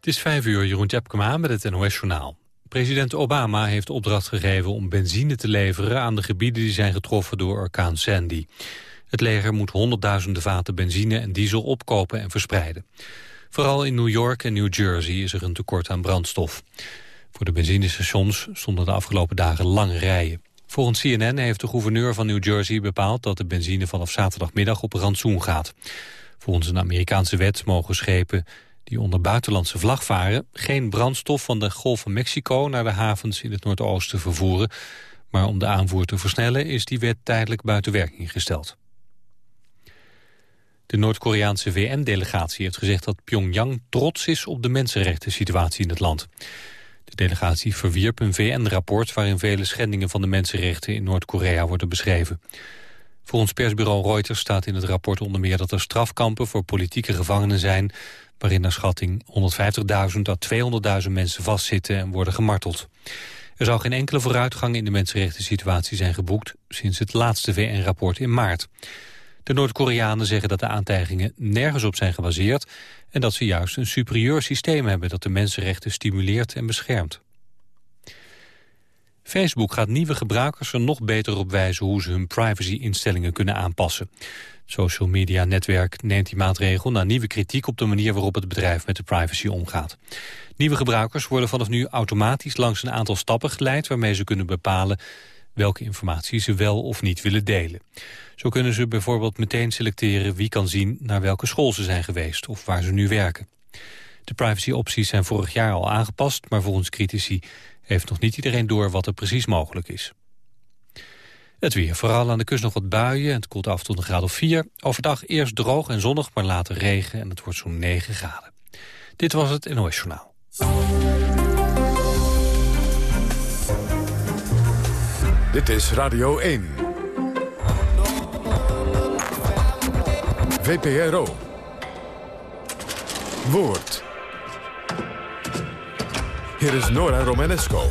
Het is vijf uur, Jeroen Tjepkema met het NOS-journaal. President Obama heeft opdracht gegeven om benzine te leveren... aan de gebieden die zijn getroffen door orkaan Sandy. Het leger moet honderdduizenden vaten benzine en diesel opkopen en verspreiden. Vooral in New York en New Jersey is er een tekort aan brandstof. Voor de benzinestations stonden de afgelopen dagen lange rijen. Volgens CNN heeft de gouverneur van New Jersey bepaald... dat de benzine vanaf zaterdagmiddag op rantsoen gaat. Volgens een Amerikaanse wet mogen schepen die onder buitenlandse vlag varen... geen brandstof van de Golf van Mexico naar de havens in het Noordoosten vervoeren. Maar om de aanvoer te versnellen is die wet tijdelijk buiten werking gesteld. De Noord-Koreaanse VN-delegatie heeft gezegd dat Pyongyang trots is op de mensenrechten situatie in het land. De delegatie verwierp een VN-rapport waarin vele schendingen van de mensenrechten in Noord-Korea worden beschreven. Volgens persbureau Reuters staat in het rapport onder meer dat er strafkampen voor politieke gevangenen zijn, waarin naar schatting 150.000 tot 200.000 mensen vastzitten en worden gemarteld. Er zou geen enkele vooruitgang in de mensenrechten situatie zijn geboekt sinds het laatste VN-rapport in maart. De Noord-Koreanen zeggen dat de aantijgingen nergens op zijn gebaseerd... en dat ze juist een superieur systeem hebben dat de mensenrechten stimuleert en beschermt. Facebook gaat nieuwe gebruikers er nog beter op wijzen hoe ze hun privacy-instellingen kunnen aanpassen. Het social media netwerk neemt die maatregel na nieuwe kritiek op de manier waarop het bedrijf met de privacy omgaat. Nieuwe gebruikers worden vanaf nu automatisch langs een aantal stappen geleid waarmee ze kunnen bepalen welke informatie ze wel of niet willen delen. Zo kunnen ze bijvoorbeeld meteen selecteren wie kan zien naar welke school ze zijn geweest of waar ze nu werken. De privacy-opties zijn vorig jaar al aangepast, maar volgens critici heeft nog niet iedereen door wat er precies mogelijk is. Het weer. Vooral aan de kust nog wat buien en het koelt af tot een graad of 4. Overdag eerst droog en zonnig, maar later regen en het wordt zo'n 9 graden. Dit was het NOS Journaal. Dit is Radio 1. VPRO. Woord. Hier is Nora Romanesco.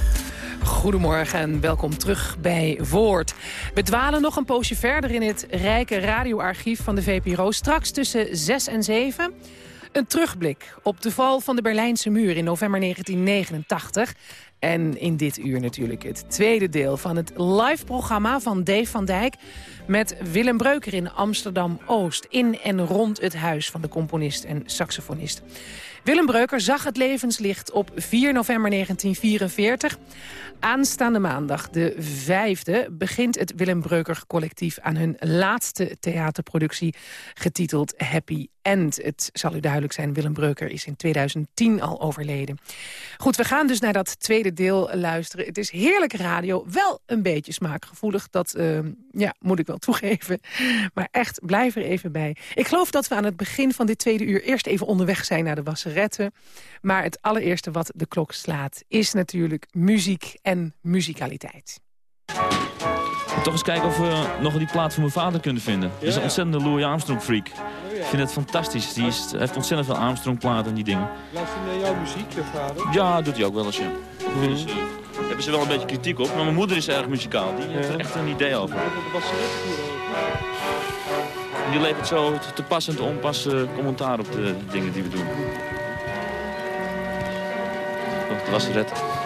Goedemorgen en welkom terug bij Woord. We dwalen nog een poosje verder in het rijke radioarchief van de VPRO. Straks tussen 6 en 7 een terugblik op de val van de Berlijnse muur in november 1989. En in dit uur natuurlijk het tweede deel van het live-programma van Dave van Dijk... met Willem Breuker in Amsterdam-Oost, in en rond het huis van de componist en saxofonist. Willem Breuker zag het levenslicht op 4 november 1944. Aanstaande maandag, de vijfde, begint het Willem Breuker collectief... aan hun laatste theaterproductie, getiteld Happy End. Het zal u duidelijk zijn, Willem Breuker is in 2010 al overleden. Goed, we gaan dus naar dat tweede deel luisteren. Het is heerlijke radio, wel een beetje smaakgevoelig. Dat uh, ja, moet ik wel toegeven. Maar echt, blijf er even bij. Ik geloof dat we aan het begin van dit tweede uur... eerst even onderweg zijn naar de wasseretten. Maar het allereerste wat de klok slaat... is natuurlijk muziek en muzikaliteit. Toch eens kijken of we nog die plaat van mijn vader kunnen vinden. Hij is een ontzettende Louis Armstrong freak. Ik vind het fantastisch. Die is, heeft ontzettend veel Armstrong platen en die dingen. Luistert hij naar jouw muziek, je vader? Ja, doet hij ook wel eens, ja. Dus, uh, hebben ze wel een beetje kritiek op. Maar mijn moeder is erg muzikaal. Die heeft er echt een idee over. En die levert zo te pas en te onpas commentaar op de dingen die we doen. Op de.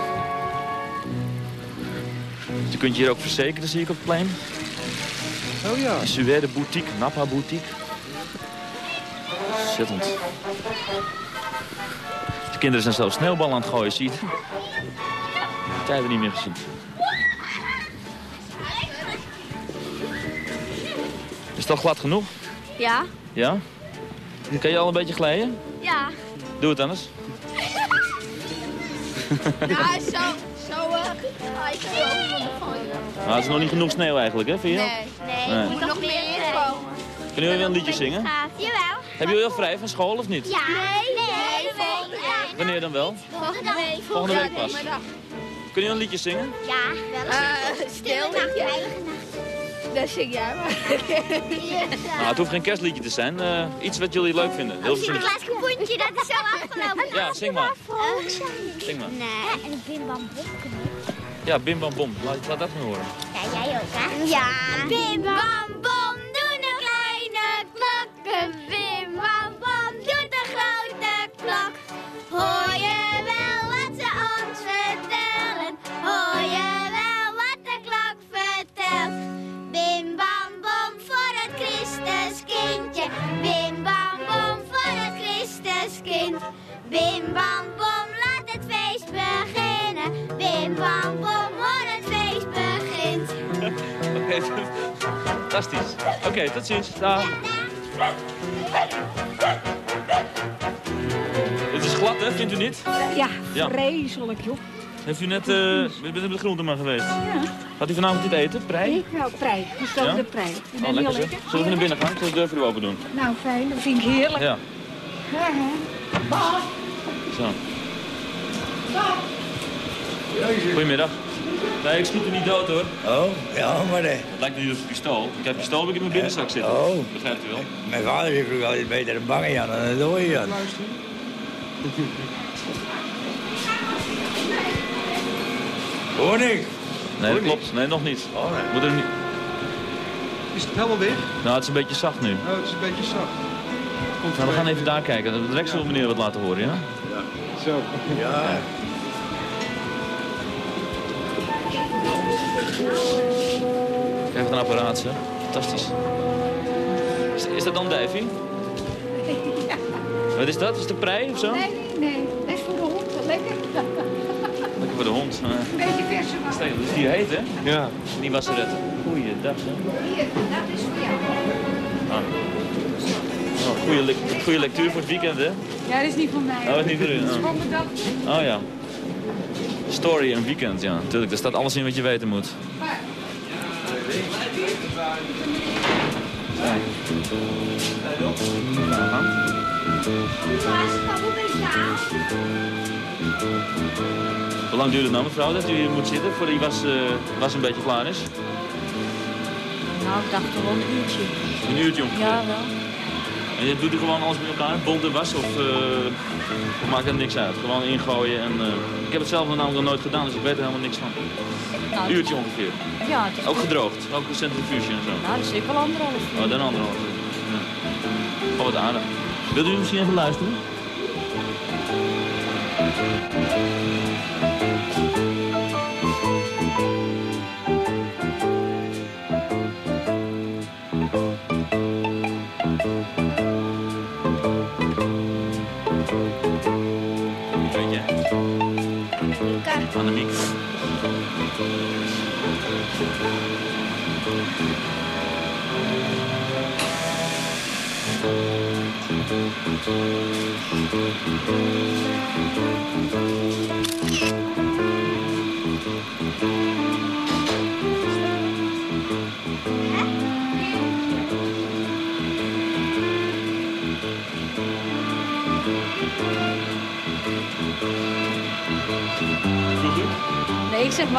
Je kunt je hier ook verzekeren, zie ik op het plein. Oh ja. De Suède Boutique, Napa Boutique. Ontzettend. De kinderen zijn zelfs sneeuwbal aan het gooien, zie je het? Tijden niet meer gezien. Is het al glad genoeg? Ja. Ja? Kan je al een beetje glijden? Ja. Doe het anders. Ja, zo, ik zo Nou, het is nog niet genoeg sneeuw eigenlijk, hè, vind je? Nee, nee, Nee. er moet nog meer inkomen. Kunnen jullie wel een liedje zingen? Jawel. Hebben jullie al vrij van school of niet? Ja. Nee, nee, volgende week. Wanneer dan wel? Volgende week. Volgende week pas. Kunnen jullie een liedje zingen? Ja, wel uh, Stil nacht, heilige nacht. Dat zing jij maar. Nou, het hoeft geen kerstliedje te zijn. eh, iets wat jullie leuk vinden. Heel veel Sinterklaas kapoentje, dat is zo afgelopen. Ja, zing maar. Zijn. Zing maar. Nee. En bim bam bom ja, Bim Bam Bom. Laat, dat maar horen. Ja, jij ook, hè? Ja. Bim Bam Bom, doe een kleine klokken. Bim Bam Bom, doet een grote klok. Hoor je wel wat ze ons vertellen? Hoor je wel wat de klok vertelt? Bim Bam Bom voor het Christuskindje. Bim Bam Bom voor het Christuskind. Bim Bam Bom bam bom, hoor het feest begint. Oké, fantastisch. Oké, tot ziens. Dag. Het is glad, hè? Vindt u niet? Ja, Ja. vreselijk, joh. Heeft u net uh, met de groenteman geweest? Ja. Had u vanavond dit eten? Prei? Ik wel prei, gestoken Ja? prei. Vind je Oh, dat lekker heel lekker? Zullen we naar binnen gaan? Zullen we de deur voor u open doen? Nou, fijn, dat vind ik heerlijk. Ja. Ja, hè. Bah. Goedemiddag. Nee, ik schiet u niet dood hoor. Oh, ja, maar nee. Het lijkt nu op een pistool. Ik heb een pistool heb ik in mijn binnenzak zitten. Oh. Begrijpt u wel? Mijn vader heeft vroeger altijd beter een bang aan dan een dode aan. Hoor ik? Nee, dat klopt. Nee, nog niet. Oh, nee. Moet er niet... Is het helemaal weg? Nou, het is een beetje zacht nu. Oh, het is een beetje zacht. Komt Nou, we gaan even daar kijken. De direct zullen meneer wat laten horen, ja? Zo. Ja. Kijk wat een apparaat, zeg. Fantastisch. Is, is dat dan Davy? Wat is dat? Is het een prei of zo? Nee, nee, nee. Dat is voor de hond. Lekker. Lekker voor de hond. Een beetje verse is die heet, hè? Ja. Die wasseretten. Goeiedag, zeg. Hier, dat is voor jou. Oh, goede, le- goede lectuur voor het weekend, hè? Ja, dat is niet van mij. Oh, dat is niet voor u, Dat is oh. voor mijn dochter. Oh ja. Story en weekend, ja. Natuurlijk, daar staat alles in wat je weten moet. Hoe lang duurt het nou, mevrouw, dat u hier moet zitten voordat die was, eh, was een beetje klaar is? Nou, ik dacht wel een uurtje. Een uurtje ongeveer. Ja, wel. En je doet er gewoon alles met elkaar, bont en was, of, eh, of maakt er niks uit? Gewoon ingooien en... eh, ik heb het zelf nog namelijk nog nooit gedaan, dus ik weet er helemaal niks van. Nou, Een uurtje ongeveer. Ja, het is Ook gedroogd, ook een centrifuge en zo. Nou, dat is zeker wel anderhalf uur. Oh, dan anderhalf uur. Ja. Oh, wat aardig. Wilt u misschien even luisteren?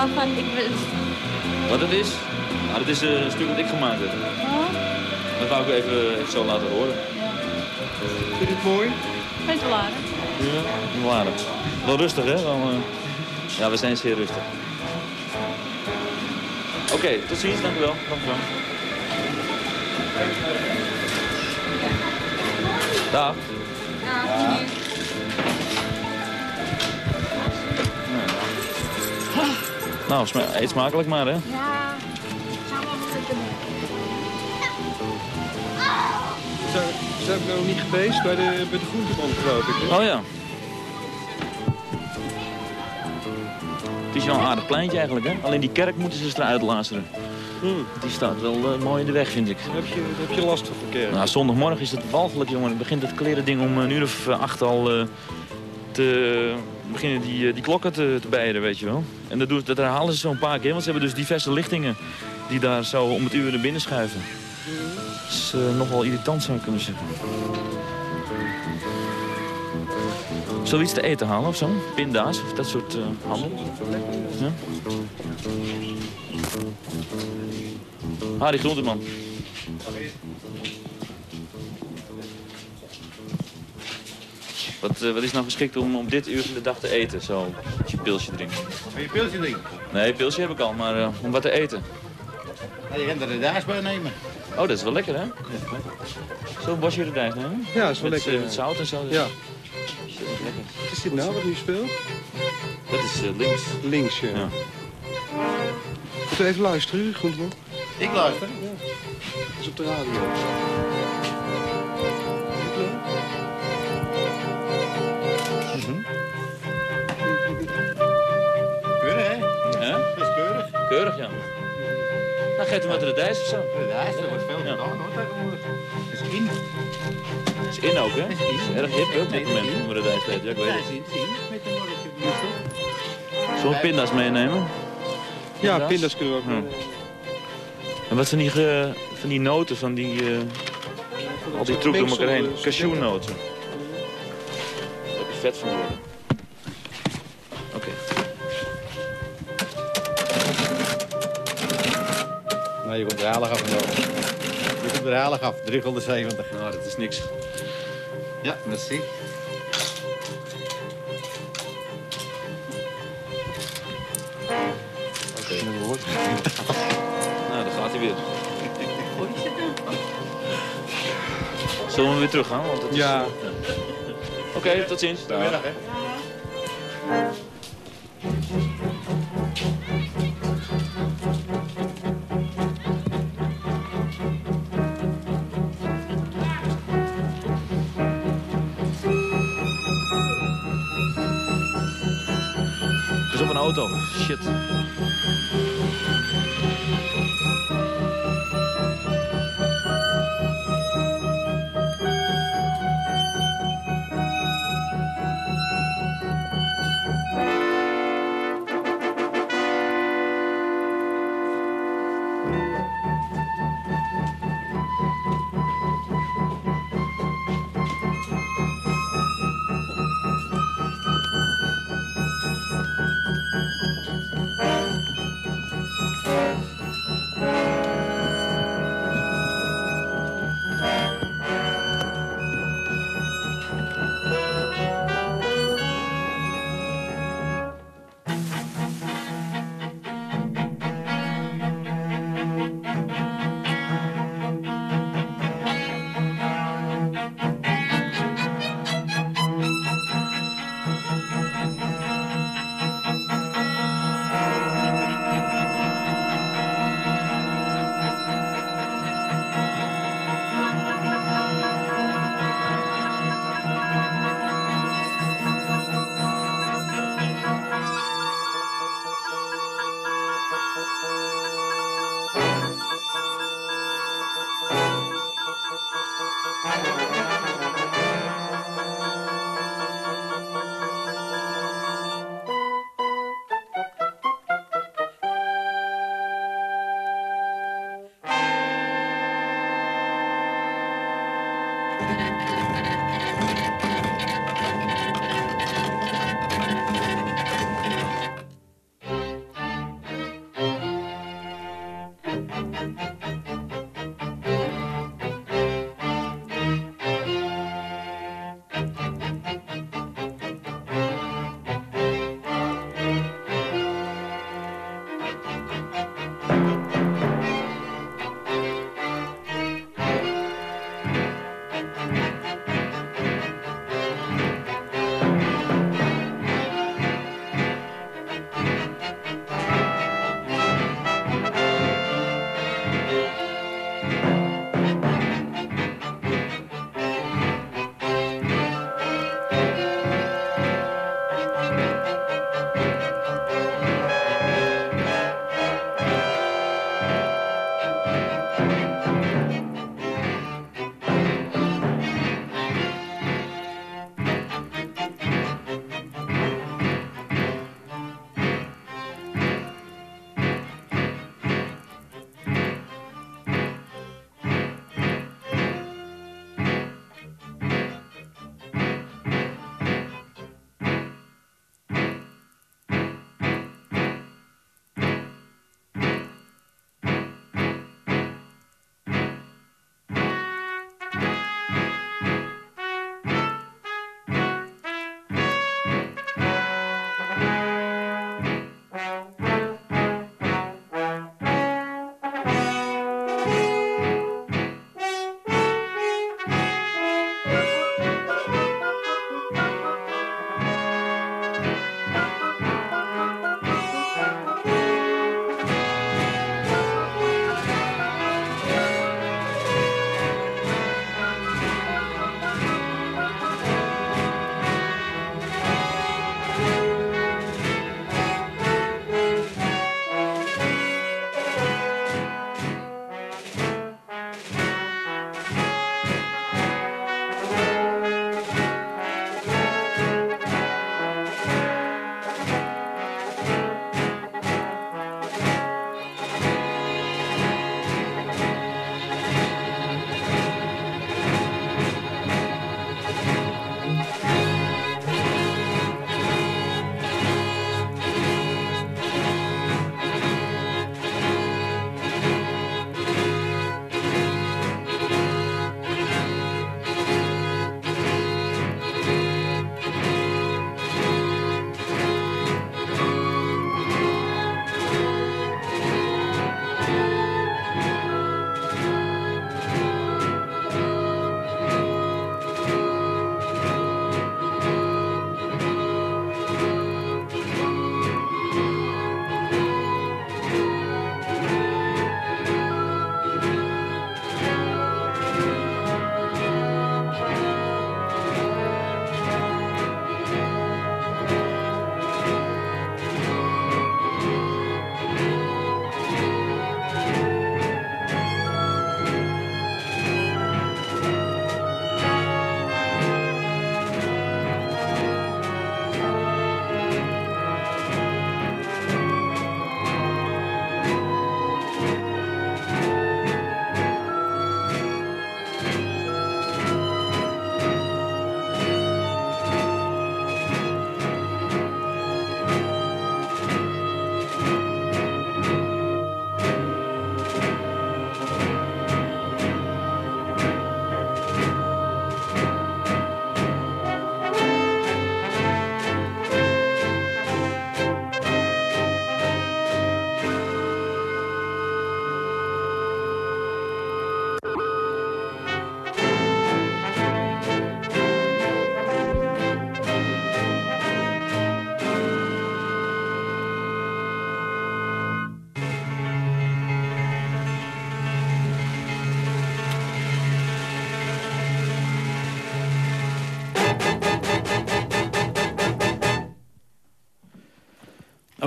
Ik van, wil... Wat het is? Nou, dat is eh, een stuk dat ik gemaakt heb. Dat wou ik even, even zo laten horen. Vind je het mooi? Geen te laden. Ja, wel aardig. Wel rustig, hè? Wel, eh, Ja, we zijn zeer rustig. Oké, tot ziens. Dank u wel. Dank u wel. Dag. Nou, sma- eet smakelijk maar, hè? Ja, Zijn, zijn we nou niet geweest bij de, bij de groenteband, geloof ik? Hè? Oh ja. Het is wel een aardig pleintje eigenlijk, hè? Alleen die kerk moeten ze eruit laseren. Hmm. Die staat wel eh, mooi in de weg, vind ik. Heb, je, heb je last van verkeer? Nou, zondagmorgen is het walgelijk, jongen. Dan begint het kleren ding om een uur of eh, acht al eh, te beginnen die, die klokken te, te bijden, weet je wel. En dat, doet, dat herhalen ze zo een paar keer, want ze hebben dus diverse lichtingen die daar zo om het uur naar binnen schuiven. Dat is eh, nogal irritant, zou kunnen zeggen. Zullen iets te eten halen of zo? Pinda's of dat soort eh handel? Ja? Harry Groenteman. Wat, eh, wat is nou geschikt om op dit uur van de dag te eten, zo, als je een pilsje drinkt? Wil je pilsje drinken? Nee, een pilsje heb ik al, maar eh, om wat te eten. Ja, je kunt er de daas bij nemen. Oh, dat is wel lekker, hè? Zo'n bosje rijst nemen? Ja, is wel met, lekker. eh, met zout en zo. dus- Ja. Dat is lekker. Wat is dit nou wat nu speelt? Dat is links. Links, ja. Ja. Even luisteren, Groenteman? Ik luister. Dat is op de radio. Geeft hem wat de dijs of zo. De er wordt veel Ja. gedaan hoor tegenwoordig. Het is in. Dat is in ook, hè? Dat is. Erg hip, hè, op dit moment, onder de dijs Ja, ik weet Ja, het. het in. het. Met een borreltje. Zullen we pinda's meenemen? Ja, Pinda's? kunnen we ook. Ja. eh, En wat zijn die, ge- van die noten, van die... eh, al die troep door elkaar heen. eh, Cashewnoten. Daar heb je vet van worden. Je komt er heilig af vandaag. Je komt er heilig af. 370. Nou, dat is niks. Ja, merci. Oké. Nou, daar gaat hij weer. Zullen we weer terug gaan? Want het is, Ja. Oké, tot ziens. Goedemiddag, hè. Auto. Shit.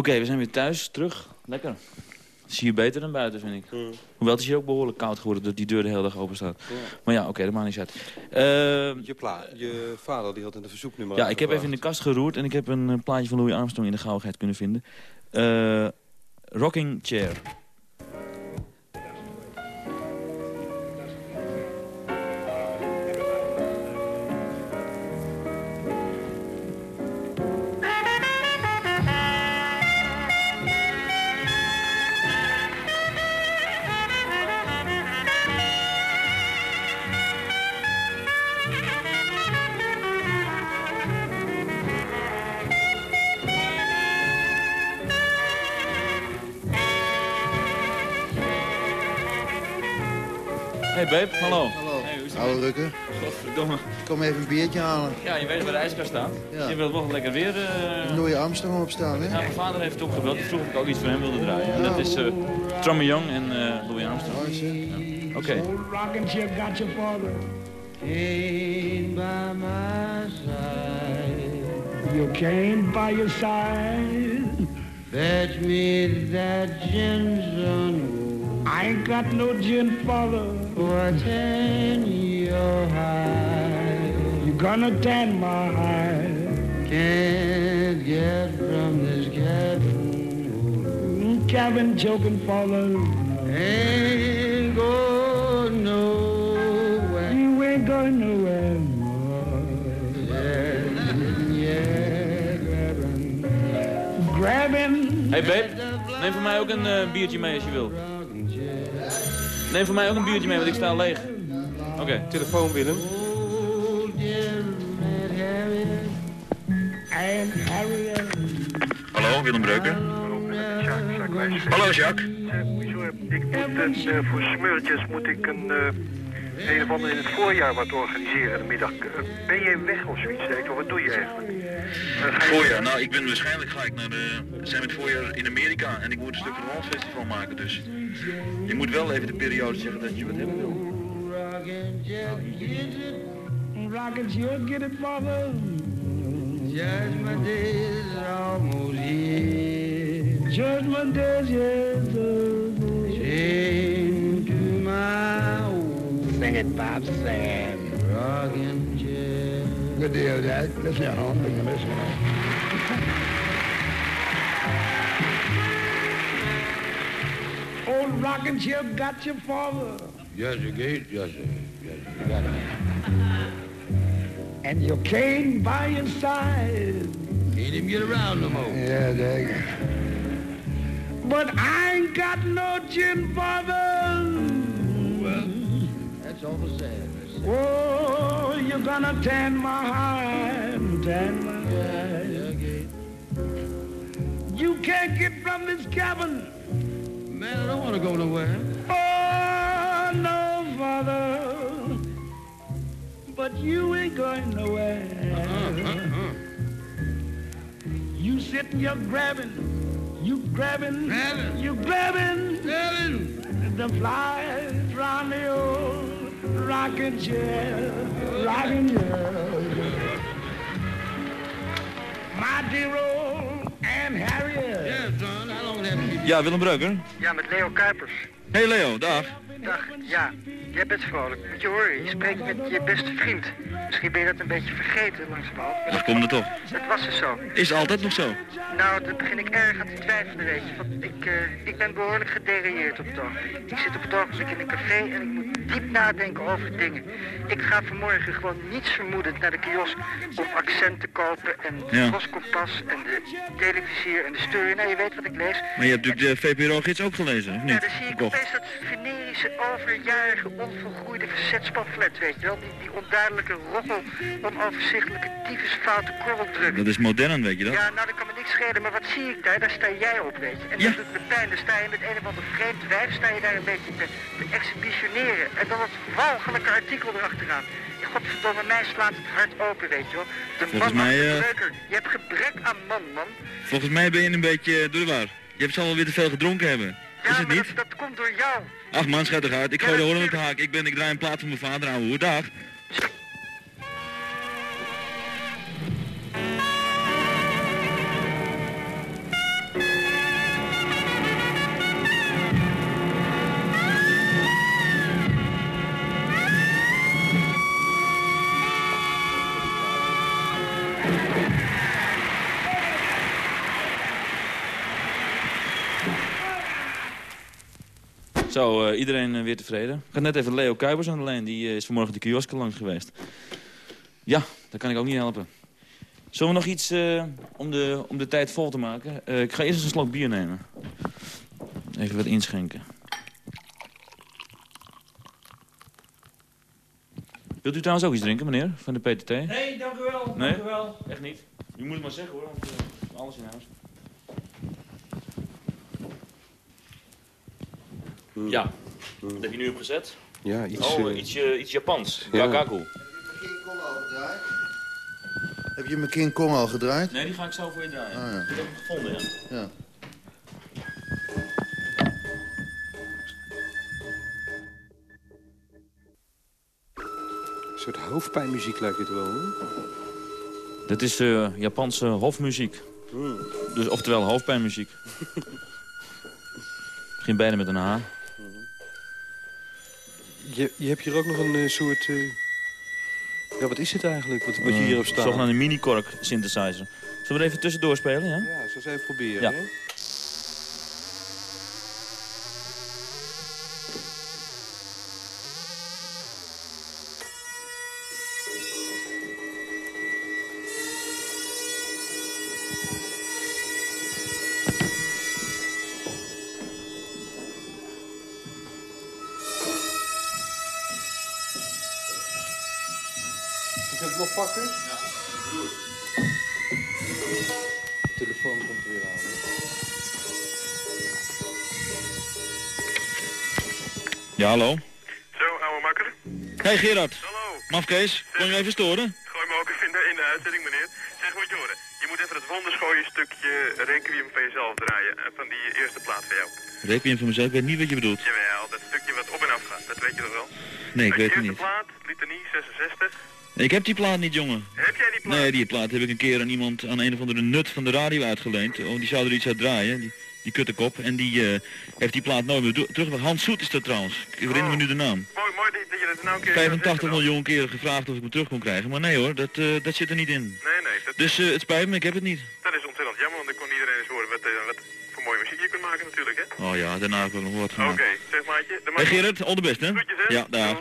Oké, we zijn weer thuis, terug. Lekker. Zie je beter dan buiten, vind ik. Hoewel het is hier ook behoorlijk koud geworden dat die deur de hele dag open staat. Maar ja, oké, dat maakt niet uit. Ehm, Je, pla je vader die had een verzoeknummer ja, ik heb even in de kast geroerd en ik heb een eh, plaatje van Louis Armstrong in de gauwigheid kunnen vinden. Eh, rocking Chair. Hallo. Hallo. Hey, hoe is het? Oude Rukker. Godverdomme. Kom even een biertje halen. Ja, je weet waar de ijskast staat. Ja. Je wilt wel lekker weer... eh, Louis Armstrong opstaan, hè? Ja, mijn vader heeft opgebeld. Die vroeg of ik ook iets voor hem wilde draaien. En dat is eh Trummy Young en eh, Louis Armstrong. Ja. Oké. Rockin' ship got your father. Came by my side. You came by your side. Fetch me that gin, son. I ain't got no gin, father. What's in your hide? You gonna tan my hide. Can't get from this cabin. Cabin choking, father. Ain't going nowhere. You ain't going nowhere. Yeah, grabbing. Grabbing. Hey babe, neem voor mij ook een eh, biertje mee als je wil. Neem voor mij ook een biertje mee, want ik sta leeg. Oké. Telefoon Willem. Hallo, Willem Breuker. Hallo, Jacques. Ik moet een, eh, voor smeurtjes moet ik een, eh, een of ander in het voorjaar wat organiseren, de middag. Eh, ben je weg of zoiets? Denk ik, of wat doe je eigenlijk? Eh, Voorjaar, nou ik ben waarschijnlijk ga ik naar de, we zijn met voorjaar in Amerika en ik moet een stuk van het Festival maken, dus je moet wel even de periode zeggen dat je wat hebben wil. Rockets, you'll get it, father. Judgment day is almost here. Judgment day is here. Chain to my old. Sing it, Bob, sing it. Rocking chair. Good deal, Jack. Listen, I don't think you're listening. Old rocking chair got your father. Yes, you get, yes, sir. yes, sir. you got it. And you came by your side. Can't even get around no more. Yeah, Jack. But I ain't got no gin father. Oh, you're gonna tan my hide, tan my hide. You can't get from this cabin. Man, I don't want to go nowhere. Oh, no, father. But you ain't going nowhere. You sitting, you're grabbing. You grabbing. Grabbing. You grabbing. Grabbing. The flies round the old rocking chair. Rocking chair. My dear old Aunt Harriet. Yes, son. How long have you Ja, Willem Breuker. Ja, met Leo Kuipers. Hey Leo, dag. Dag, ja, jij bent vrolijk. Moet je horen, je spreekt met je beste vriend. Misschien ben je dat een beetje vergeten langzamerhand. Dat komt er toch. Het was dus zo. Is altijd nog zo. Nou, daar begin ik erg aan te twijfelen, weet je. Want ik, eh, ik ben behoorlijk gedereilleerd op het ogenblik. Ik zit op het ogenblik in een café en ik moet diep nadenken over dingen. Ik ga vanmorgen gewoon niets vermoedend naar de kiosk om accent te kopen en de Ja. Voskompas en de televisier en de steur. Nou, je weet wat ik lees. Maar je hebt natuurlijk de VPRO-gids ook gelezen, of Ja, niet? dan zie ik opeens dat venerische, overjarige, onvolgroeide verzetspamflet, weet je wel. Die, die onduidelijke roggel, onoverzichtelijke, tyfus foute korreldruk. Dat is modern, weet je dat? Ja, nou, dat kan me niks schelen, maar wat zie ik daar? Daar sta jij op, weet je. En dat doet me pijn. Dan sta je met een of ander vreemd wijf, sta je daar een beetje te, te exhibitioneren. En dan dat walgelijke artikel erachteraan. Ja, godverdomme, mij slaat het hart open, weet je wel. De Volgens man mij, reuker. Je hebt gebrek aan man, man. Volgens mij ben je een beetje door de war. Je hebt zal wel weer te veel gedronken hebben. Ja, is het maar niet? Dat, dat komt door jou. Ach man, schat eruit. Ik gooi de horen op de haak. Ik, ben, ik draai een plaat van mijn vader aan. Hoe dag. Zo, eh, iedereen eh, weer tevreden. Ik had net even Leo Kuipers aan de lijn. Die eh, is vanmorgen de kiosk langs geweest. Ja, dat kan ik ook niet helpen. Zullen we nog iets om, de, om de tijd vol te maken? Ik ga eerst eens een slok bier nemen. Even wat inschenken. Wilt u trouwens ook iets drinken, meneer, van de PTT? Nee, dank u wel. Nee? Dank u wel. Echt niet? U moet het maar zeggen, hoor. Want, alles in huis. Ja, wat heb je nu opgezet? Ja, iets... Oh, eh, iets, eh, iets Japans. Ja. Gagaku. Heb je mijn King Kong al gedraaid? Nee, die ga ik zo voor je draaien. Ah, ja. Ik heb hem gevonden, ja. Ja. Een soort hoofdpijnmuziek lijkt het wel, hè? Dit is eh, Japanse hofmuziek. Hmm. Dus, oftewel hoofdpijnmuziek. Begin bijna met een H. Je, je hebt hier ook nog een eh, soort... eh, Ja, wat is het eigenlijk, wat, wat je hier hebt staan? Zogenaamde mini-kork synthesizer. Zullen we er even tussendoor spelen, ja? Ja, zo eens even proberen, Ja. hè? Pakken? Ja, De telefoon komt er weer aan. Hè? Ja, hallo. Zo, ouwe makker. Hey Gerard. Hallo. Mafkees, kon je even storen? Gooi me ook even in de, in de uitzending, meneer. Zeg, moet je horen. Je moet even het wonderschooie stukje Requiem van jezelf draaien. eh, Van die eerste plaat van jou. Requiem van mezelf, ik weet niet wat je bedoelt. Jawel, dat stukje wat op en af gaat. Dat weet je toch wel? Nee, ik weet het eerste niet. plaat, litanie 66. Ik heb die plaat niet, jongen. Heb jij die plaat? Nee, die plaat heb ik een keer aan iemand, aan een of andere nut van de radio uitgeleend. Oh, die zou er iets uit draaien, die, die kuttekop. En die eh, heeft die plaat nooit meer terug. Hans Soet is dat trouwens. Ik herinner me nu de naam. Mooi, mooi dat je dat nou een keer kan 85 zeggen dan. miljoen keer gevraagd of ik hem terug kon krijgen. Maar nee hoor, dat, eh, dat zit er niet in. Nee, nee, dat, Dus eh, het spijt me, ik heb het niet. dat is ontzettend jammer, want ik kon iedereen eens horen wat, wat voor mooie muziek je kunt maken natuurlijk, hè? Oh ja, daarna heb ik ook nog wat Oké, gemaakt. zeg maatje. Hey Gerard, al de best hè? Ja, daar.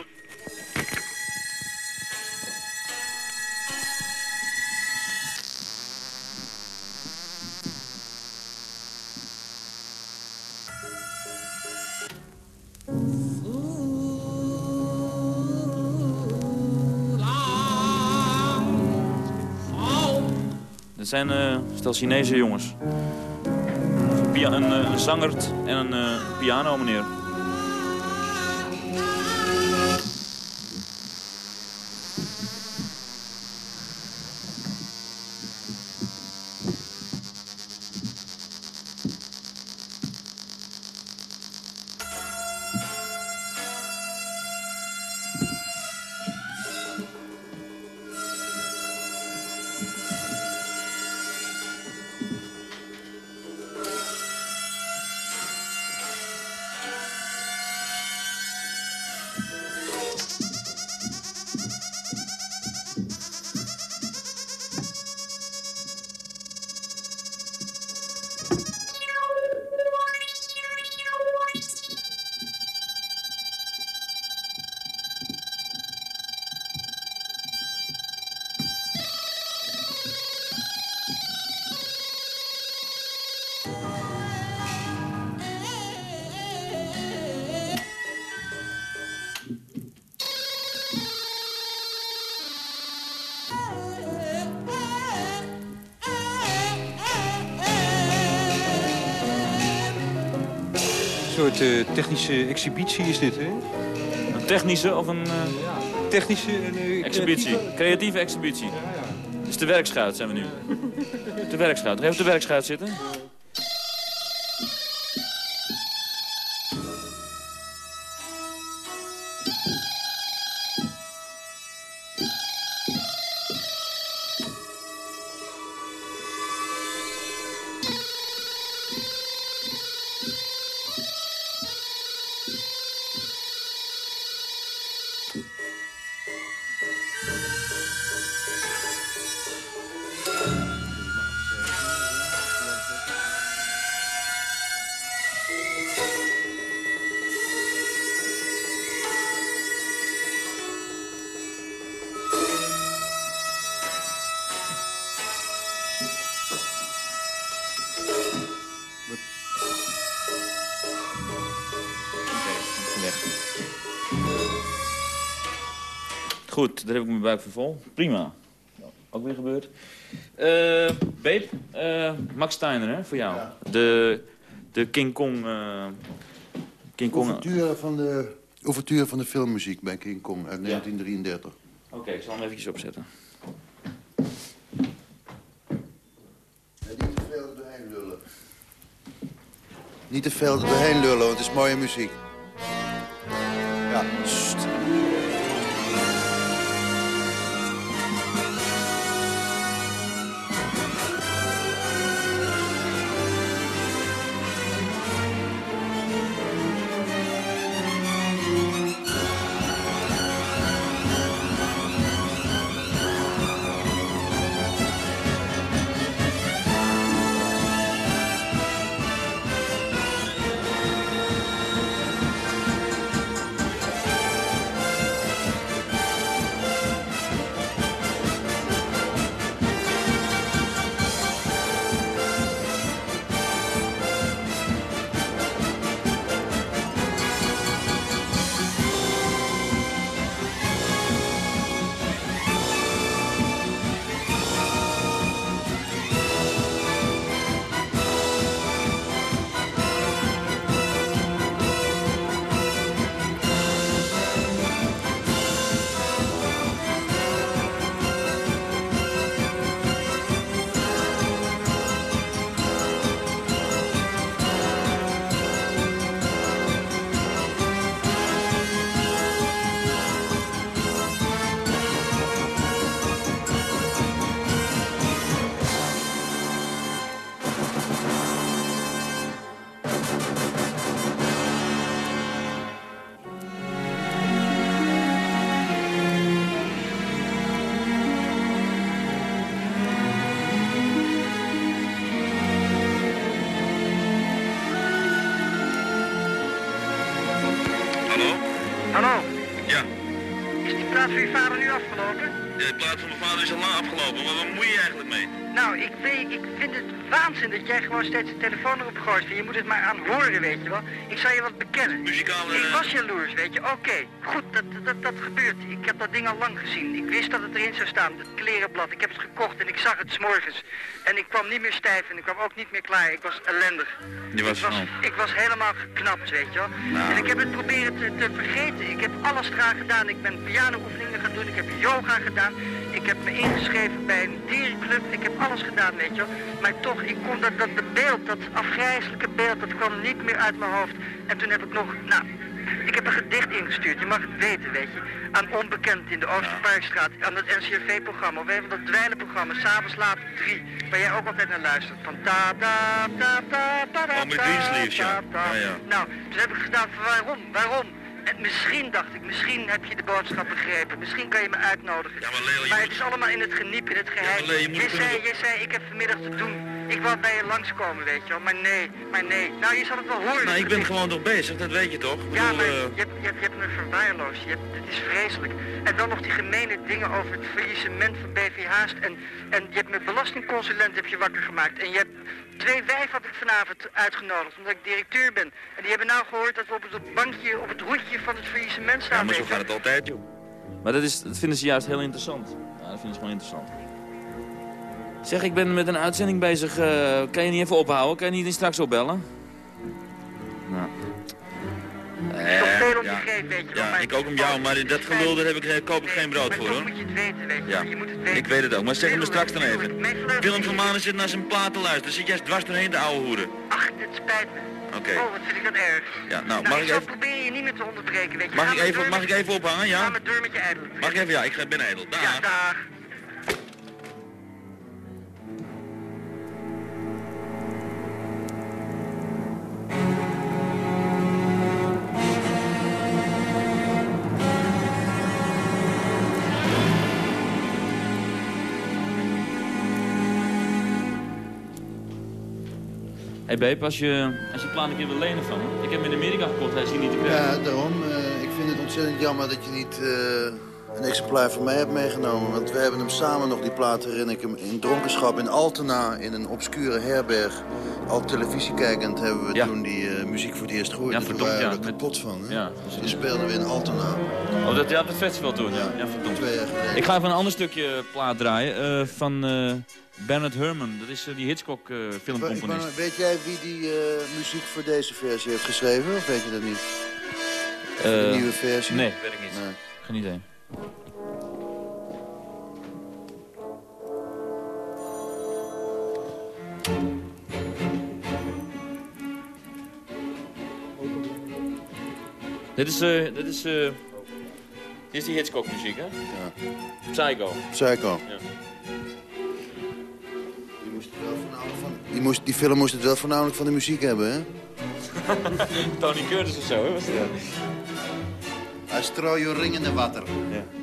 Zijn eh stel Chinese jongens. Een, eh, een zanger en een eh, piano meneer. Soort eh, technische exhibitie is dit, hè? Een technische of een eh, Technische eh, exhibitie? creatieve- Creatieve exhibitie. Dus de werkschuit zijn we nu. De werkschuit. Even de werkschuit zitten. Goed, daar heb ik mijn buik voor vol. Prima. Ook weer gebeurd. Eh Beep, eh, Max Steiner, hè, voor jou. De, de King Kong... eh, King Kong... Ouverture van de, ouverture van de filmmuziek bij King Kong uit 1933. Oké, ik zal hem eventjes opzetten. niet te veel doorheen lullen. Niet te veel er doorheen lullen, want het is mooie muziek. Dat jij gewoon steeds de telefoon erop gooit. Je moet het maar aan horen, weet je wel. Ik zal je wat bekennen. Muzikale... Ik was jaloers, weet je. Oké, goed, dat, dat, dat gebeurt. Ik heb dat ding al lang gezien. Ik wist dat het erin zou staan, het klerenblad. Ik heb het gekocht en ik zag het s'morgens. En ik kwam niet meer stijf en ik kwam ook niet meer klaar. Ik was ellendig. Je was ik, was, ik was helemaal geknapt, weet je wel. Nou. En ik heb het proberen te, te vergeten. Ik heb alles eraan gedaan. Ik ben pianooefeningen gaan doen. Ik heb yoga gedaan. Ik heb me ingeschreven bij een dierenclub. Ik heb alles gedaan, weet je wel. Maar toch, ik kon dat, dat beeld, dat afgrijzelijke beeld, dat kwam niet meer uit mijn hoofd. En toen heb ik nog, nou, ik heb een gedicht ingestuurd. Je mag het weten, weet je. Aan Onbekend in de Oosterparkstraat. Aan het NCRV-programma. Of even dat dweilenprogramma. S'avonds laat drie. Waar jij ook altijd naar luistert. Van ta ta ta ta ta ta Oh, met Greensleeves, ja. Ja, ja. Nou, toen heb ik gedaan van waarom? Waarom? En misschien dacht ik, misschien heb je de boodschap begrepen. Misschien kan je me uitnodigen. Ja, maar Leo, je maar moet- het is allemaal in het geniep, in het geheim. Leo, je zei, je zei, ik heb vanmiddag te doen. Ik wou bij je langskomen, weet je wel. Maar nee, maar nee. Nou, je zal het wel horen. Nou, ik ben gewoon toch bezig, dat weet je toch? Ja, maar eh, je, hebt, je, hebt, je hebt me verwaarloosd. Je hebt, het is vreselijk. En dan nog die gemene dingen over het faillissement van BV Haast. En, en je hebt me belastingconsulent heb je wakker gemaakt. En je hebt twee wijven had ik vanavond uitgenodigd, omdat ik directeur ben. En die hebben nou gehoord dat we op het bankje, op het hoedje van het faillissement staan. ja, maar zo gaat het altijd, joh. Maar dat, is, dat vinden ze juist heel interessant. Ja, dat vinden ze gewoon interessant. Zeg, ik ben met een uitzending bezig. eh, kan je niet even ophouden? Kan je niet straks opbellen? Nou. Toch veel om ja. weet je wel. Ja, ik ook om jou, maar dat gelul, daar heb ik, eh, koop ik geen brood voor, hoor. moet je het weten, weet je Ja. Je moet het weten. ik weet het ook, maar zeg het me straks dan even. Willem van Manen zit naar zijn plaat te luisteren, zit jij dwars doorheen de oude hoeren. Ach, dit spijt me. Oké. Oh, wat vind ik dat erg. Ja, nou, Nou, mag ik even, proberen je niet meer te onderbreken, weet je. mag Ga ik even, mag ik even ophangen, Ga ja? maar door met je. Mag ik even, ja, ik ga- ben ijdel. Dag. Ja, dag. Als je, als je plan een keer wil lenen van. Ik heb hem in Amerika gekocht, hij is hier niet te krijgen. Ja, daarom. eh, ik vind het ontzettend jammer dat je niet, eh, een exemplaar van mij hebt meegenomen. Want we hebben hem samen nog, die plaat herinner ik hem, in dronkenschap in Altena... in een obscure herberg, al televisie kijkend... hebben we Ja. toen die eh, muziek voor het eerst gehoord. Ja, verdomd, waren we ja. kapot van. Hè? Ja. Die speelden we in Altena. Oh, dat, ja, het festival toen, ja. ja verdomd. Twee jaar geleden. Ik ga even een ander stukje plaat draaien eh, van eh Bernard Herrmann. Dat is eh, die Hitchcock eh, filmcomponist. Weet jij wie die eh, muziek voor deze versie heeft geschreven? Of weet je dat niet? De Eh, nieuwe versie? Nee, weet ik niet. Nee. Geen idee. Dit is, eh, dit is, eh, dit is die Hitchcock muziek, hè? Ja. Psycho. Psycho. Ja. Die, moest het wel voornamelijk van, die, moest, die film moest het wel voornamelijk van de muziek hebben, hè? Tony Curtis of zo, hè? Was dat? Hij strooit je de water. Ja.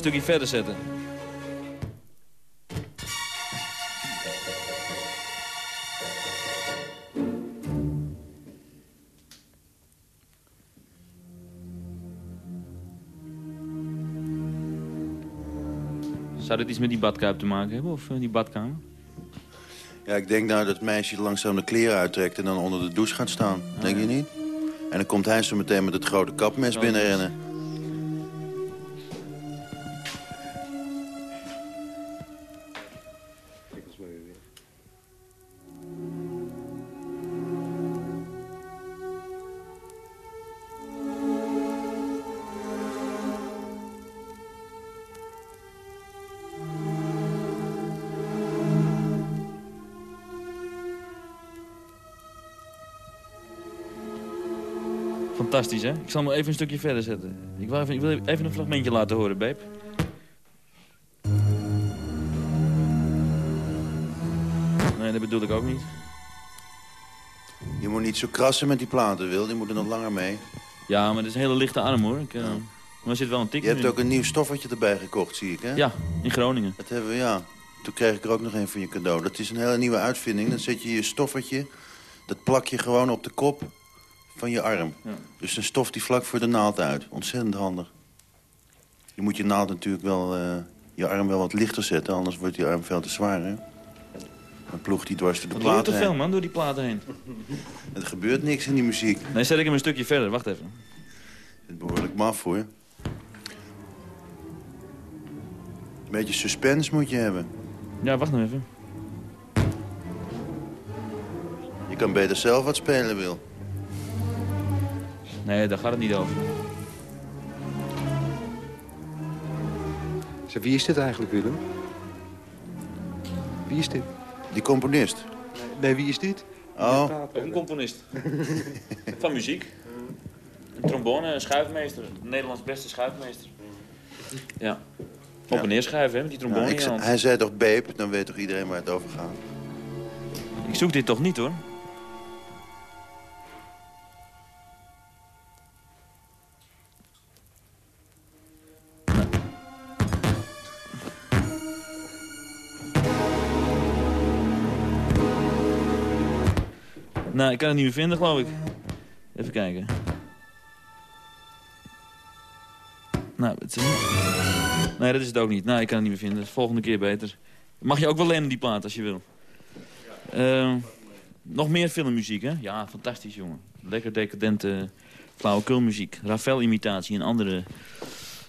Stukje verder zetten. Zou dit iets met die badkuip te maken hebben, of eh, die badkamer? Ja, ik denk nou dat het meisje langzaam de kleren uittrekt en dan onder de douche gaat staan. Denk je niet? En dan komt hij zo meteen met het grote kapmes Oh, binnenrennen. Fantastisch, hè? Ik zal hem even een stukje verder zetten. Ik wil even, ik wil even een fragmentje laten horen, babe. Nee, dat bedoel ik ook niet. Je moet niet zo krassen met die platen, Wil. Die moeten nog langer mee. Ja, maar het is een hele lichte arm, hoor. Ik, eh, Maar er zit wel een tik Je hebt in. ook een nieuw stoffertje erbij gekocht, zie ik, hè? Ja, in Groningen. Dat hebben we, ja. Toen kreeg ik er ook nog een van je cadeau. Dat is een hele nieuwe uitvinding. Dan zet je je stoffertje, dat plak je gewoon op de kop van je arm. Ja. Dus dan stoft die vlak voor de naald uit. Ontzettend handig. Je moet je naald natuurlijk wel, eh, je arm wel wat lichter zetten, anders wordt je arm veel te zwaar, hè? Dan ploegt die dwars door de plaat te heen. veel, man, door die platen heen? Er gebeurt niks in die muziek. Nee, zet ik hem een stukje verder. Wacht even. Het is behoorlijk maf, hoor. Een beetje suspense moet je hebben. Ja, wacht nog even. Je kan beter zelf wat spelen, Wil. Nee, daar gaat het niet over. Zeg, wie is dit eigenlijk, Willem? Wie is dit? Die componist. Nee, wie is dit? Oh, een componist. Van muziek. Een trombone, een schuifmeester. Nederlands beste schuifmeester. Ja. Op en neer schuiven, hè, met die trombone nou, ik, hij zei toch Beep, dan weet toch iedereen waar het over gaat. Ik zoek dit toch niet, hoor. Ik kan het niet meer vinden, geloof ik. Even kijken. Nou, het is niet... Nee, dat is het ook niet. Nou, ik kan het niet meer vinden. Volgende keer beter. Mag je ook wel lenen, die plaat, als je wil. Ehm, nog meer filmmuziek, hè? Ja, fantastisch, jongen. Lekker decadente flauwekulmuziek. Ravel-imitatie en andere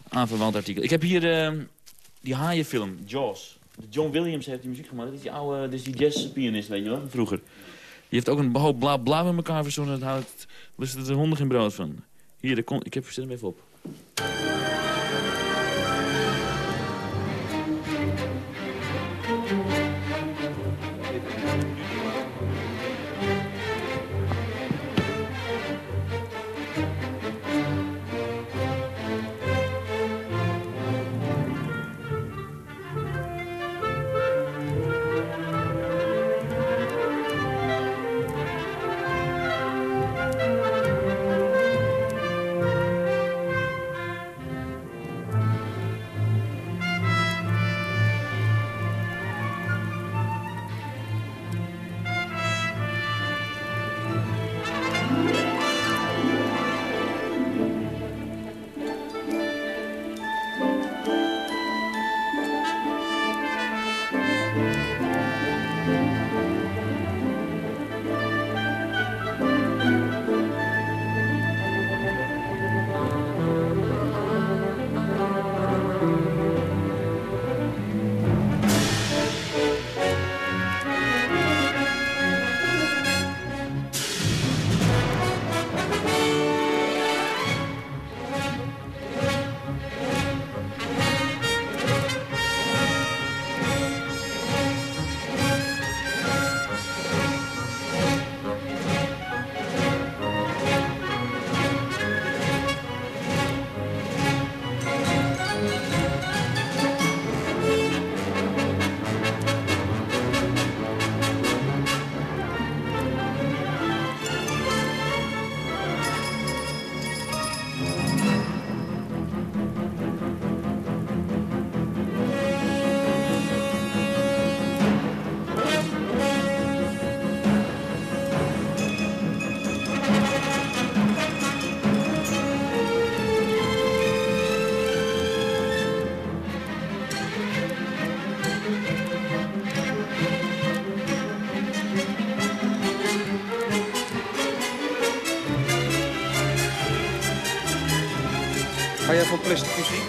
aanverwant artikelen. Ik heb hier eh, die haaienfilm, Jaws. John Williams heeft die muziek gemaakt. Dat is die oude, dat is die jazzpianist, weet je wel, vroeger. Heeft ook een hoop bla bla met elkaar verzonnen. Dat houdt, er de honden geen brood van. Hier, ik heb, zet hem even op.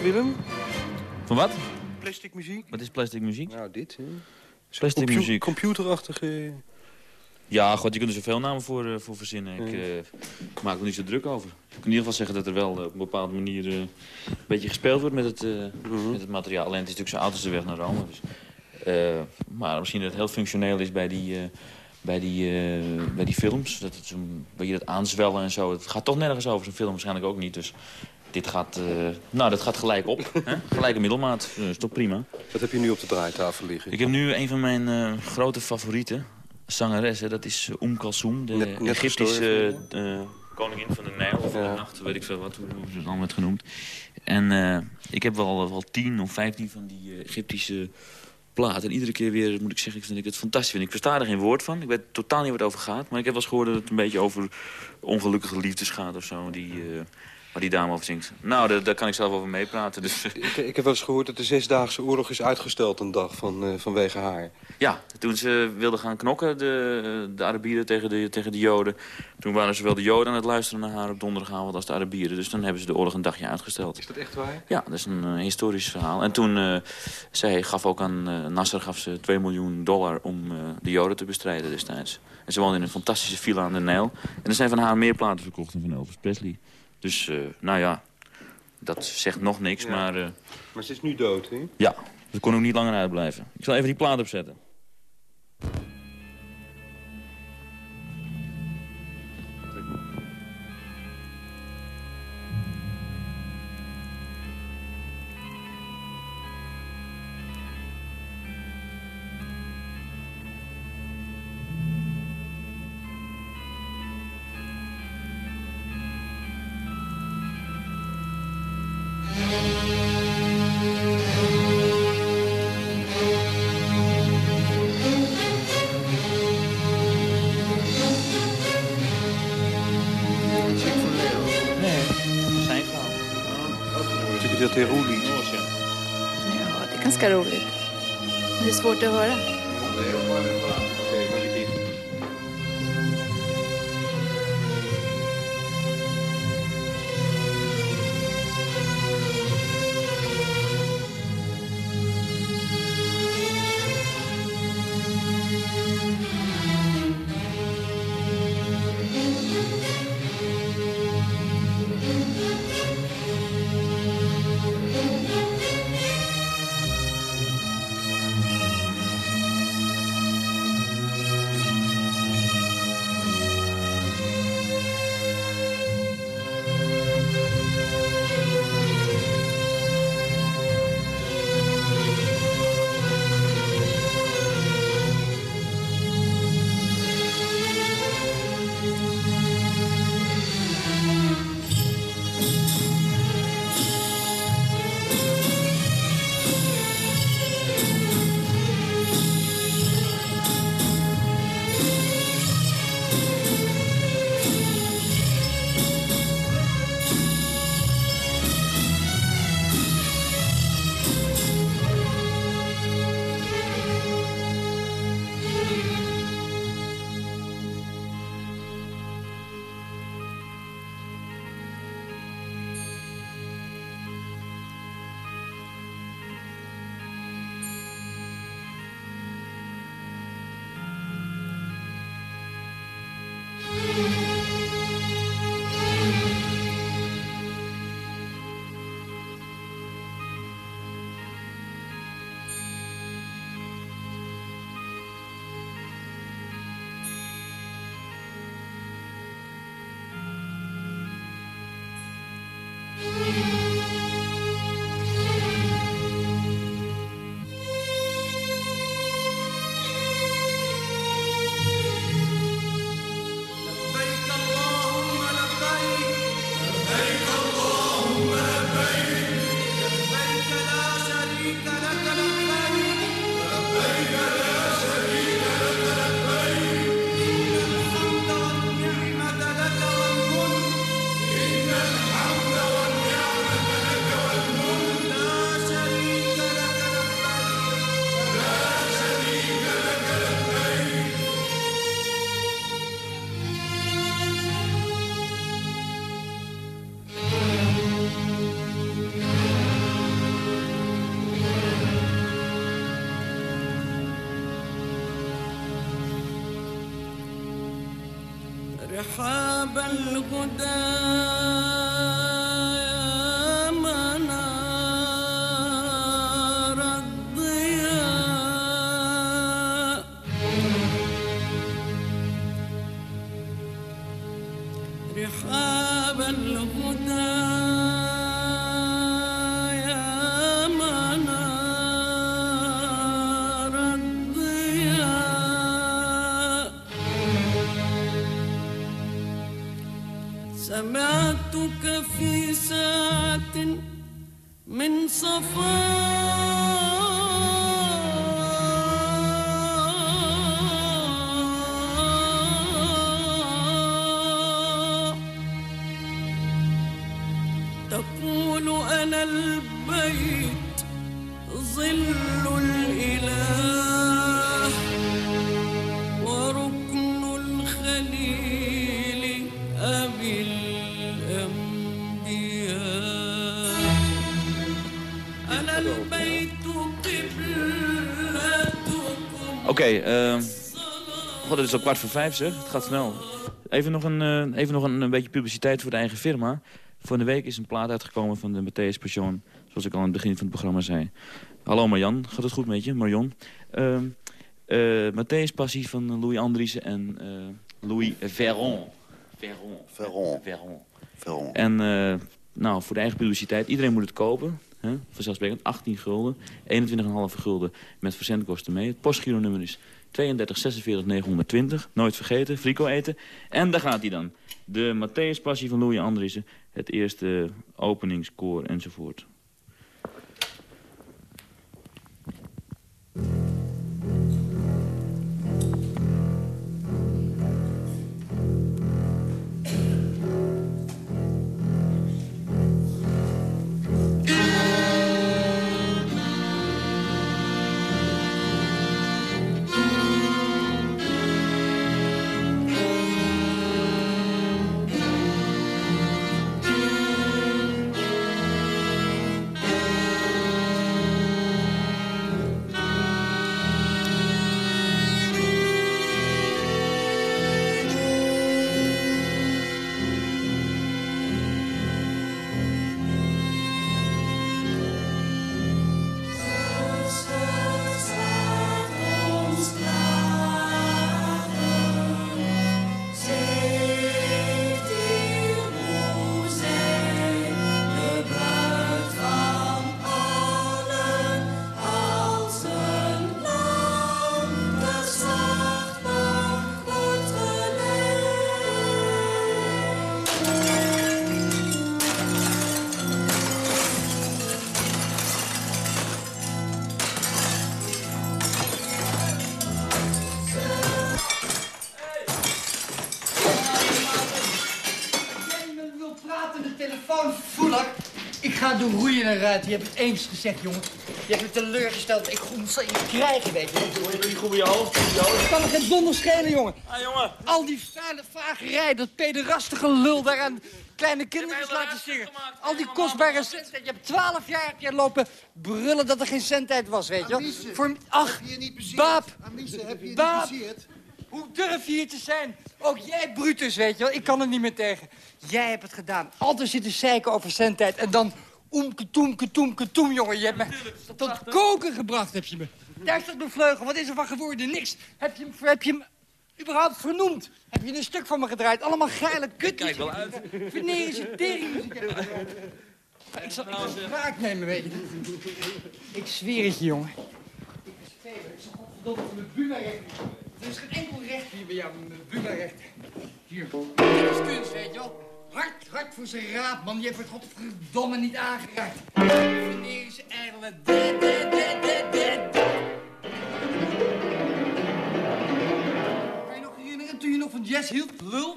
Willem? Van wat? Plastic muziek? Wat is plastic muziek? Nou, dit. Hè? Plastic Compu- muziek. Computerachtige... Ja, god, je kunt er zoveel namen voor, eh, voor verzinnen. Ik eh, maak er niet zo druk over. Ik kan in ieder geval zeggen dat er wel eh, op een bepaalde manier eh, een beetje gespeeld wordt met het, eh, met het materiaal. Alleen het is natuurlijk zo oud als de weg naar Rome. Dus, eh, maar misschien dat het heel functioneel is bij die, eh, bij die, eh, bij die films. Dat het zo'n beetje dat aanzwellen en zo. Het gaat toch nergens over zo'n film, waarschijnlijk ook niet. Dus dit gaat, eh, nou, dat gaat gelijk op. hè? Gelijke middelmaat, eh, is toch prima. Wat heb je nu op de draaitafel liggen? Ik heb nu een van mijn eh, grote favorieten, zangeressen. Dat is Oum Kalsoum, de Net- net Egyptische eh, koningin van de Nijl. Of van de nacht, weet ik veel wat, hoe hoe ze het allemaal werd genoemd. En eh, ik heb wel, wel tien of vijftien van die eh, Egyptische platen. En iedere keer weer, moet ik zeggen, vind ik het fantastisch. vind. Ik versta er geen woord van. Ik weet totaal niet wat het over gaat. Maar ik heb wel eens gehoord dat het een beetje over ongelukkige liefdes gaat of zo. Die, eh, waar die dame over zingt. Nou, daar, daar kan ik zelf over meepraten. Dus, Ik, ik heb wel eens gehoord dat de Zesdaagse Oorlog is uitgesteld een dag van, eh, vanwege haar. Ja, toen ze wilden gaan knokken, de, de Arabieren tegen de, tegen de Joden... toen waren zowel de Joden aan het luisteren naar haar op donderdagavond als de Arabieren. Dus dan hebben ze de oorlog een dagje uitgesteld. Is dat echt waar? Ja, dat is een eh, historisch verhaal. En toen, eh, zij gaf ook aan Nasser gaf ze 2 miljoen dollar om de Joden te bestrijden destijds. En ze woonde in een fantastische villa aan de Nijl. En er zijn van haar meer platen verkocht dan van Elvis Presley. Dus, eh, nou ja, dat zegt nog niks, Ja. maar... eh, Maar ze is nu dood, hè? ja, ze kon ook niet langer uitblijven. Ik zal even die plaat opzetten. Att höra. رحاب الهدى. الخليل أبي الأنبياء أنا البيت قبلتكم Oké, ehm God, het is al kwart voor vijf zeg. Het gaat snel. Even nog, een, eh, even nog een, een beetje publiciteit voor de eigen firma. Voor de week is een plaat uitgekomen van de Matthäus Passion. Zoals ik al aan het begin van het programma zei. Hallo Marjan, gaat het goed met je? Marion. Ehm eh Matthäus Passie van Louis Andriessen en eh, Louis Verron. Verron. Verron. Verron. Verron. En eh, nou, voor de eigen publiciteit, iedereen moet het kopen. Hè? Vanzelfsprekend 18 gulden, 21,5 gulden met verzendkosten mee. Het postgiro-nummer is 32 46 920. Nooit vergeten, frico eten. En daar gaat hij dan. De Matthäus Passie van Louis Andriessen. Het eerste openingskoor enzovoort. Ik door roeien eruit. Je hebt het eens gezegd, jongen. Je hebt me teleurgesteld. Ik zal je krijgen, weet je. Doe je niet goed bij je hoofd? Ik kan er geen donder schelen, jongen. Ah, jongen. Al die vuile vagerij, dat pederastige lul daaraan kleine kinderen laten zingen. Al die kostbare centen. Je hebt twaalf jaar heb je lopen brullen dat er geen centheid was, weet je. Amice, Voor, ach, heb je je niet? Baap. Amice, heb je je niet Baap. Hoe durf je hier te zijn? Ook jij, Brutus, weet je wel. Ik kan er niet meer tegen. Jij hebt het gedaan. Altijd zitten zeiken over centheid. En dan oemke toemke toemke toem, jongen. Je hebt me tot koken gebracht, heb je me. Daar staat mijn vleugel. Wat is er van geworden? Niks. Heb je, hem- heb je hem überhaupt vernoemd? Heb je een stuk van me gedraaid? Allemaal geile kut. Kijk wel uit. Venerische teringmuziek. Ik zal zal wraak nemen, weet je. Ik zweer het je, jongen. Ik ben. Ik zal godverdomme van mijn Buma-recht. Er is geen enkel recht hier bij jou, mijn Buma-recht. Hier. Dit is kunst, weet je wel. Hard, hard voor zijn raap, man. Je hebt het godverdomme niet aangeraakt. Dead, dead. Kan je nog herinneren toen je nog van jazz hield? Lul.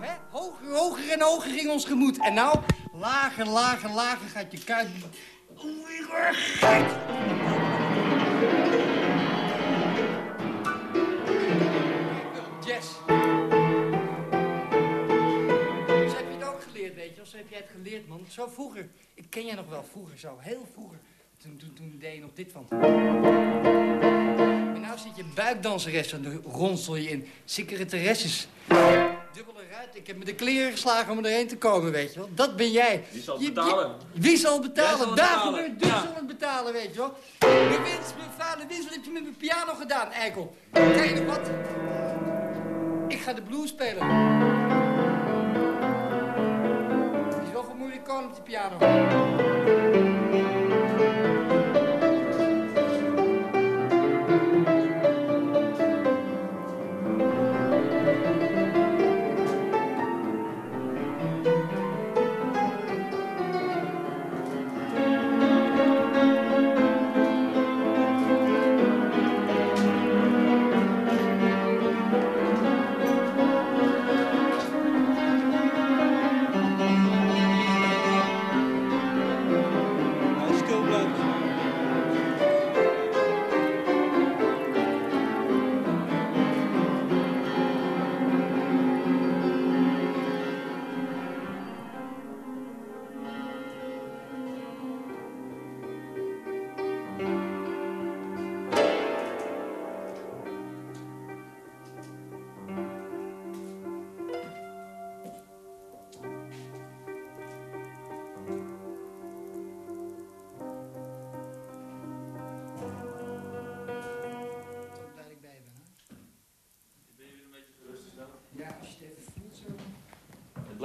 Hè? Hoger, hoger en hoger ging ons gemoed. En nou, lager, lager, lager gaat je kuit. Oeh, gek. Jazz. Heb het geleerd, man. Zo vroeger. Ik ken jij nog wel vroeger, zo. Heel vroeger. Toen, toen, toen deed je nog dit van. En Maar nou zit je buikdanseres en dan ronsel je in secretaresses. Dubbele ruit, ik heb me de kleren geslagen om erheen te komen, weet je wel. Dat ben jij. Wie zal Je- betalen? je- wie zal betalen? Zal het Daar betalen. gebeurt, dus Ja. zal het betalen, weet je wel. Mijn winst, mijn vader winst, wat heb je met mijn piano gedaan, eikel? Kan je nog wat? Ik ga de blues spelen. Is wel voor moeilijk komen op die piano.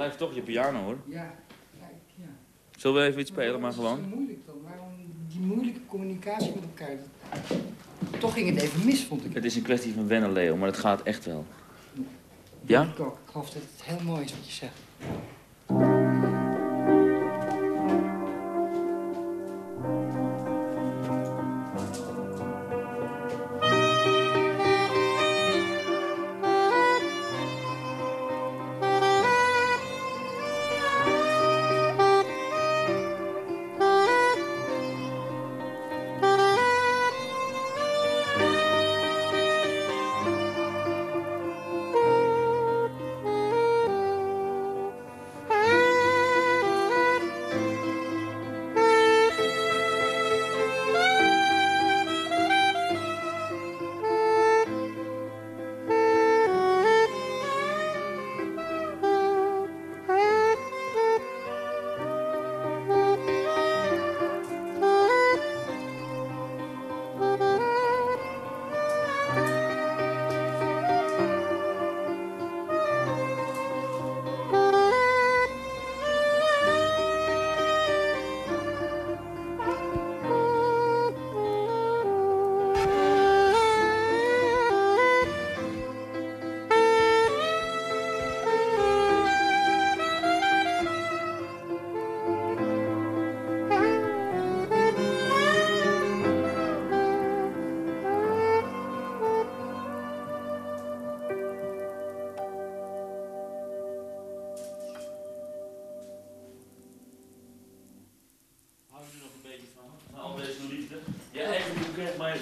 Blijft toch je piano, hoor. Ja, ik- ja. Zullen we even iets spelen, maar is gewoon? zo moeilijk dan. Waarom die moeilijke communicatie met elkaar? Toch ging het even mis, vond ik. Het is een kwestie van wennen, Leo, maar het gaat echt wel. Ja? Ik ook. Ik geloof dat het heel mooi is wat je zegt.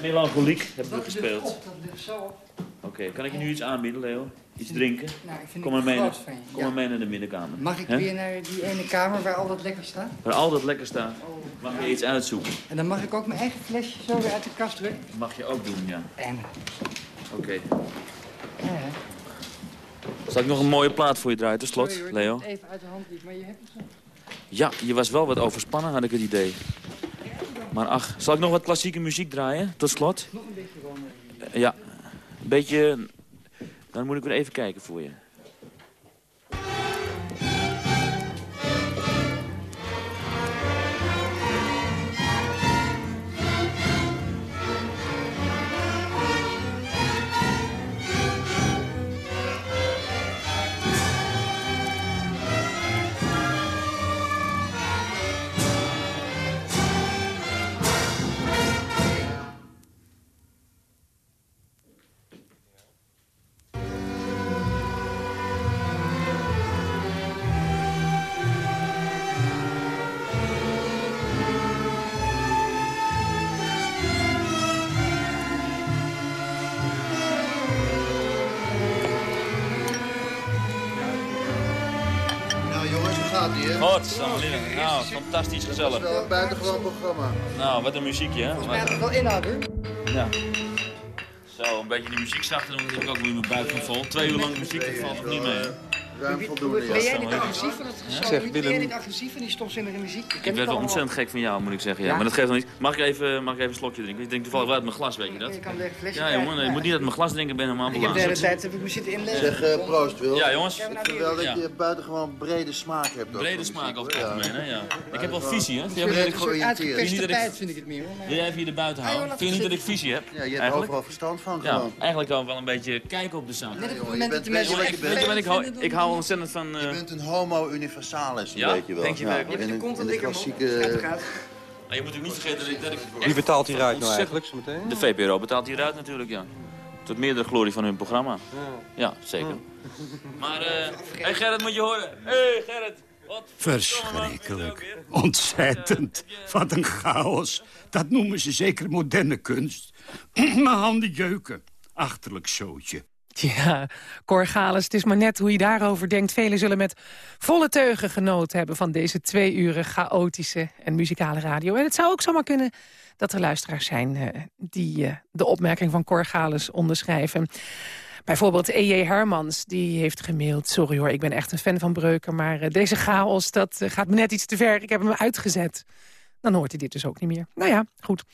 Melancholiek hebben we gespeeld. op, dat ligt zo op. Oké, kan ik je nu iets aanbieden, Leo? Iets drinken? Nou, ik vind Kom maar mee, naar- van je. kom Ja. maar mee naar de middenkamer. Mag ik weer naar die ene kamer waar al dat lekker staat? Waar al dat lekker staat, mag je iets uitzoeken. En dan mag ik ook mijn eigen flesje zo weer uit de kast drukken? Mag je ook doen, ja. En? Oké. Ja. Zal ik nog een mooie plaat voor je draaien, tot slot, Sorry hoor, Leo? even uit de hand liep, maar je hebt het zo. Ja, je was wel wat overspannen, had ik het idee. Maar ach, zal ik nog wat klassieke muziek draaien, tot slot? Nog een beetje gewoon. Eh, Ja, een beetje... Dan moet ik weer even kijken voor je. Fantastisch gezellig. is wel een buitengewoon programma. Nou, wat een muziekje, hè? Volgens mij had het wel inhoud, hoor. Ja. Zo, een beetje die muziek zachter, want dan heb ik ook weer mijn buik van vol. Twee uur lang muziek, dat valt er niet mee, hè? Ruim voldoende, Ben jij niet agressief van het Ja? gezang? Zeg, Ben jij niet agressief van die stofzinnige muziek? Ik Ik werd wel ontzettend gek van jou, moet ik zeggen. Ja. Ja? Maar dat geeft nog niet. Mag ik even, mag ik even een slokje drinken? Ik drink toevallig wel uit mijn glas, weet je dat? Je kan een flesje Ja, jongen, je moet niet uit mijn glas drinken, ik ben helemaal Ik heb de hele tijd heb ik me zitten inlezen. Zeg, eh, proost Wil. Ja, jongens. Ik wel dat Ja. je buitengewoon brede smaak hebt. ook Brede smaak over het algemeen, hè? Ja. Ik heb wel visie, hè? je ik- georiënteerd. Je niet dat ik- tijd vind ik het meer hoor. Wil jij even hier erbuiten Ah, houden? Vind je niet dat ik visie heb? Ja, je hebt Eigenlijk? overal verstand van Ja, gewoon. eigenlijk al wel een beetje kijken op de zaak. Net op het moment je dat de bent mensen je je ik hou? Hou ontzettend van... Je eh, bent een homo universalis, een Ja? wel. Denk je werkelijk? in, Je hebt de in, kont in en de dikke klassieke... Maar je moet ook niet vergeten dat ik... Dat ik Wie betaalt die ruit nou eigenlijk zo meteen? De VPRO betaalt die eruit natuurlijk, ja. Tot meerdere glorie van hun programma. Ja, zeker. Maar, eh hey Gerrit, moet je horen. hey Gerrit. Wat Verschrikkelijk. Ontzettend. Wat een chaos. Dat noemen ze zeker moderne kunst. Mijn handen jeuken. Achterlijk zootje. Ja, Cor Gales, het is maar net hoe je daarover denkt. Velen zullen met volle teugen genoten hebben... van deze twee uren chaotische en muzikale radio. En het zou ook zomaar kunnen dat er luisteraars zijn... eh, die eh, de opmerking van Cor Gales onderschrijven. Bijvoorbeeld E.J. Hermans, die heeft gemaild... sorry hoor, ik ben echt een fan van Breuken... maar eh, deze chaos, dat gaat me net iets te ver. Ik heb hem uitgezet. Dan hoort hij dit dus ook niet meer. Nou ja, goed.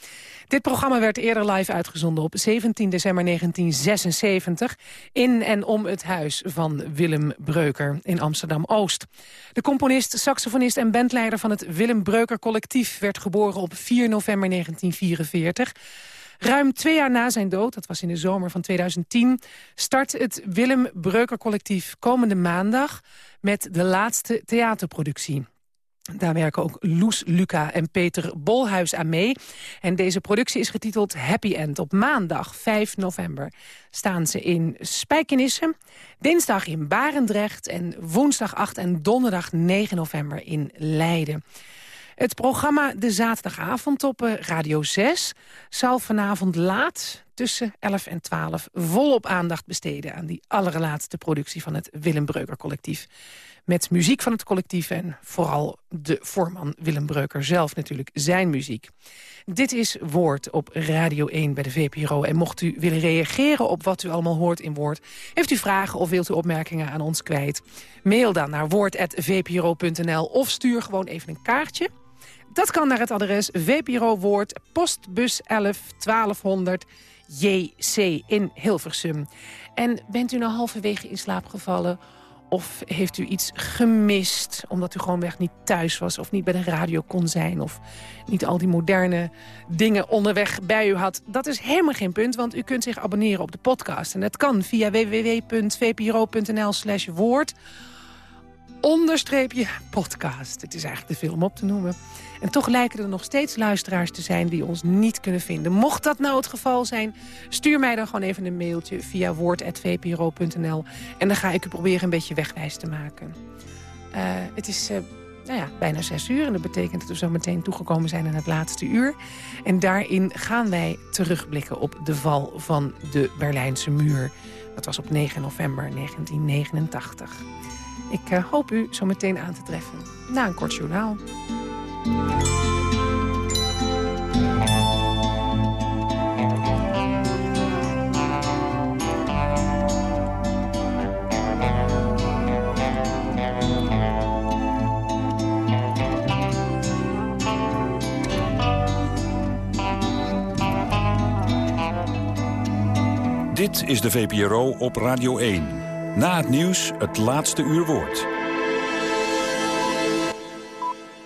Dit programma werd eerder live uitgezonden op 17 december 1976... in en om het huis van Willem Breuker in Amsterdam-Oost. De componist, saxofonist en bandleider van het Willem Breuker Collectief... werd geboren op 4 november 1944... Ruim twee jaar na zijn dood, dat was in de zomer van 2010... start het Willem Breuker Collectief komende maandag... met de laatste theaterproductie. Daar werken ook Loes Luca en Peter Bolhuis aan mee. En deze productie is getiteld Happy End. Op maandag 5 november staan ze in Spijkenisse. Dinsdag in Barendrecht en woensdag 8 en donderdag 9 november in Leiden. Het programma De Zaterdagavond op eh, Radio 6 zal vanavond laat tussen 11 en 12 volop aandacht besteden aan die allerlaatste productie van het Willem Breuker collectief. Met muziek van het collectief en vooral de voorman Willem Breuker zelf natuurlijk zijn muziek. Dit is Woord op Radio 1 bij de VPRO. En mocht u willen reageren op wat u allemaal hoort in Woord... heeft u vragen of wilt u opmerkingen aan ons kwijt... mail dan naar woord.vpro.nl of stuur gewoon even een kaartje... Dat kan naar het adres VPRO Woord, postbus 11 1200 JC in Hilversum. En bent u nou halverwege in slaap gevallen... of heeft u iets gemist omdat u gewoonweg niet thuis was... of niet bij de radio kon zijn... of niet al die moderne dingen onderweg bij u had? Dat is helemaal geen punt, want u kunt zich abonneren op de podcast. En dat kan via www.vpro.nl slash woord onderstreepje podcast. Het is eigenlijk te veel om op te noemen. En toch lijken er nog steeds luisteraars te zijn die ons niet kunnen vinden. Mocht dat nou het geval zijn, stuur mij dan gewoon even een mailtje via woord.vpro.nl. En dan ga ik u proberen een beetje wegwijs te maken. Eh, het is eh, nou ja, bijna zes uur en dat betekent dat we zo meteen toegekomen zijn aan het laatste uur. En daarin gaan wij terugblikken op de val van de Berlijnse muur. Dat was op 9 november 1989. Ik eh, hoop u zo meteen aan te treffen na een kort journaal. Dit is de VPRO op Radio 1. Na het nieuws het laatste uur woord.